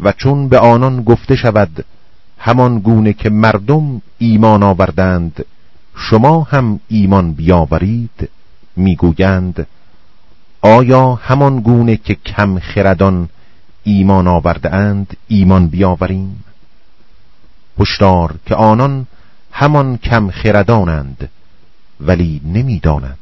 و چون به آنان گفته شود همان گونه که مردم ایمان آوردند شما هم ایمان بیاورید می‌گویند آیا همان گونه که کم خردان ایمان آورده اند ایمان بیاوریم؟ هشدار که آنان همان کم خردانند ولی نمی‌دانند.